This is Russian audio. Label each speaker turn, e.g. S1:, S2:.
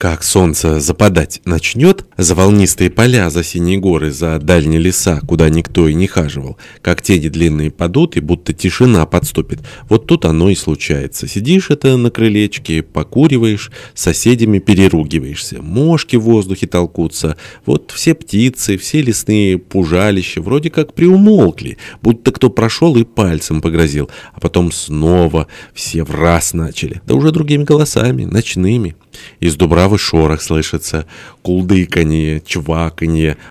S1: Как солнце западать начнет, за волнистые поля, за синие горы, за дальние леса, куда никто и не хаживал, как тени длинные падут, и будто тишина подступит, вот тут оно и случается. Сидишь это на крылечке, покуриваешь, с соседями переругиваешься, мошки в воздухе толкутся, вот все птицы, все лесные пужалища вроде как приумолкли, будто кто прошел и пальцем погрозил, а потом снова все в раз начали, да уже другими голосами, ночными. Из Дубравы шорох слышится, кулдыканье, чваканье,